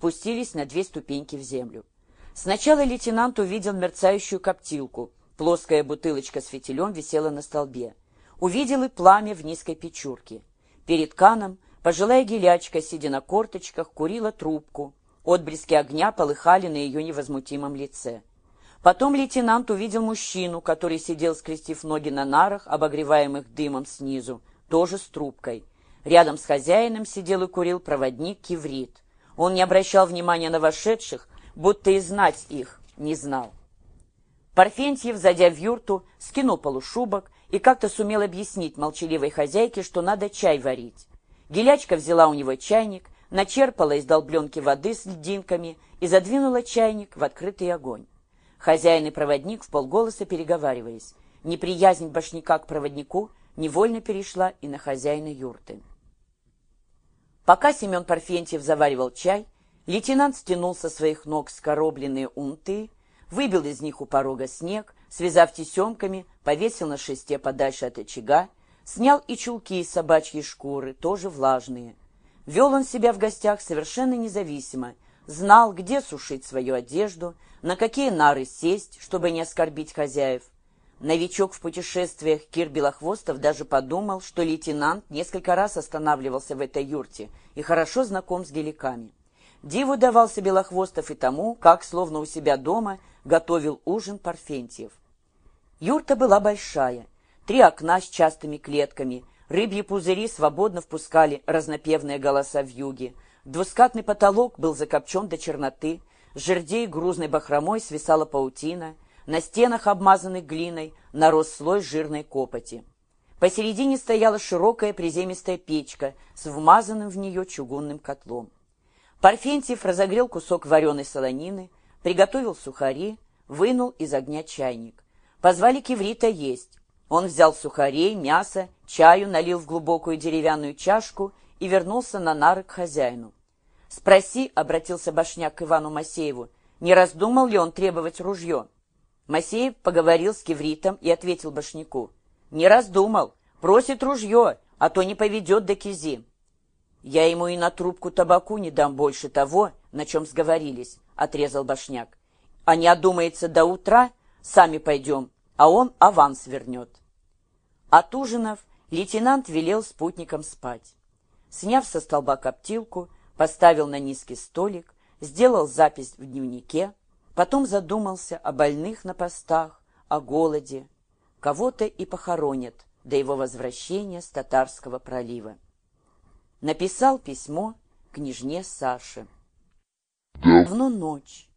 спустились на две ступеньки в землю. Сначала лейтенант увидел мерцающую коптилку. Плоская бутылочка с фитилем висела на столбе. Увидел и пламя в низкой печурке. Перед каном пожилая гелячка, сидя на корточках, курила трубку. Отблески огня полыхали на ее невозмутимом лице. Потом лейтенант увидел мужчину, который сидел, скрестив ноги на нарах, обогреваемых дымом снизу, тоже с трубкой. Рядом с хозяином сидел и курил проводник Киврит. Он не обращал внимания на вошедших, будто и знать их не знал. Парфентьев, зайдя в юрту, скинул полушубок и как-то сумел объяснить молчаливой хозяйке, что надо чай варить. Гелячка взяла у него чайник, начерпала из долбленки воды с льдинками и задвинула чайник в открытый огонь. Хозяин и проводник в полголоса переговариваясь. Неприязнь башняка к проводнику невольно перешла и на хозяина юрты. Пока Семен Парфентьев заваривал чай, лейтенант стянул со своих ног скоробленные унты, выбил из них у порога снег, связав тесемками, повесил на шесте подальше от очага, снял и чулки из собачьей шкуры, тоже влажные. Вел он себя в гостях совершенно независимо, знал, где сушить свою одежду, на какие нары сесть, чтобы не оскорбить хозяев. Новичок в путешествиях Кир Белохвостов даже подумал, что лейтенант несколько раз останавливался в этой юрте и хорошо знаком с геликами. Диву давался Белохвостов и тому, как, словно у себя дома, готовил ужин Парфентьев. Юрта была большая, три окна с частыми клетками, рыбьи пузыри свободно впускали разнопевные голоса в юге, двускатный потолок был закопчен до черноты, с жердей грузной бахромой свисала паутина, на стенах, обмазанных глиной, нарос слой жирной копоти. Посередине стояла широкая приземистая печка с вмазанным в нее чугунным котлом. Парфентьев разогрел кусок вареной солонины, приготовил сухари, вынул из огня чайник. Позвали киврита есть. Он взял сухарей, мясо, чаю, налил в глубокую деревянную чашку и вернулся на нары к хозяину. «Спроси», — обратился Башняк к Ивану Масееву, не раздумал ли он требовать ружье. Масеев поговорил с Кевритом и ответил Башняку. «Не раздумал, просит ружье, а то не поведет до кизи». «Я ему и на трубку табаку не дам больше того, на чем сговорились», — отрезал Башняк. «А не одумается до утра, сами пойдем, а он аванс вернет». От ужинов лейтенант велел спутникам спать. Сняв со столба коптилку, поставил на низкий столик, сделал запись в дневнике, потом задумался о больных на постах, о голоде. Кого-то и похоронят до его возвращения с Татарского пролива. Написал письмо княжне Саше. Давно ночь.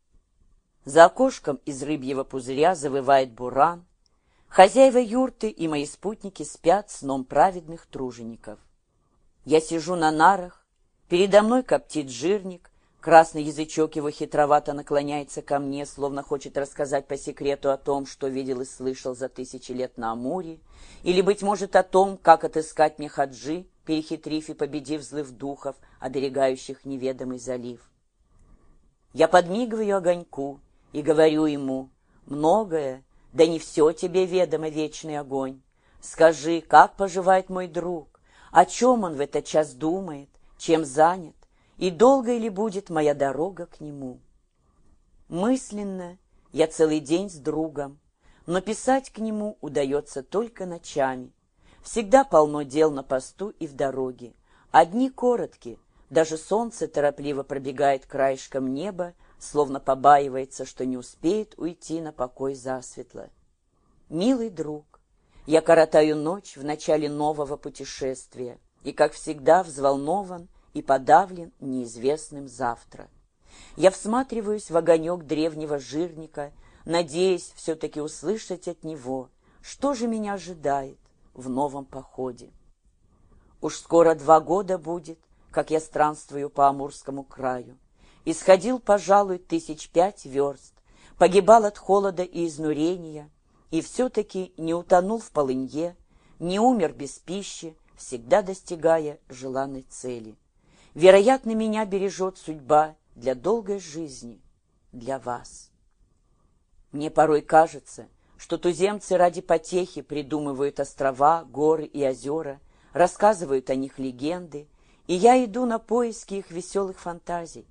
За окошком из рыбьего пузыря завывает буран. Хозяева юрты и мои спутники спят сном праведных тружеников. Я сижу на нарах, Передо мной коптит жирник, красный язычок его хитровато наклоняется ко мне, словно хочет рассказать по секрету о том, что видел и слышал за тысячи лет на Амуре, или, быть может, о том, как отыскать мне хаджи, перехитрив и победив злых духов, оберегающих неведомый залив. Я подмигиваю огоньку и говорю ему, многое, да не все тебе ведомо, вечный огонь. Скажи, как поживает мой друг, о чем он в этот час думает, чем занят, и долго ли будет моя дорога к нему. Мысленно я целый день с другом, но писать к нему удается только ночами. Всегда полно дел на посту и в дороге. Одни короткие, даже солнце торопливо пробегает краешком неба, словно побаивается, что не успеет уйти на покой засветло. Милый друг, я коротаю ночь в начале нового путешествия и, как всегда, взволнован и подавлен неизвестным завтра. Я всматриваюсь в огонек древнего жирника, надеясь все-таки услышать от него, что же меня ожидает в новом походе. Уж скоро два года будет, как я странствую по Амурскому краю. Исходил, пожалуй, тысяч пять верст, погибал от холода и изнурения, и все-таки не утонул в полынье, не умер без пищи, всегда достигая желанной цели. Вероятно, меня бережет судьба для долгой жизни, для вас. Мне порой кажется, что туземцы ради потехи придумывают острова, горы и озера, рассказывают о них легенды, и я иду на поиски их веселых фантазий.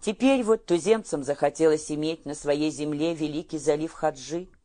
Теперь вот туземцам захотелось иметь на своей земле великий залив Хаджи –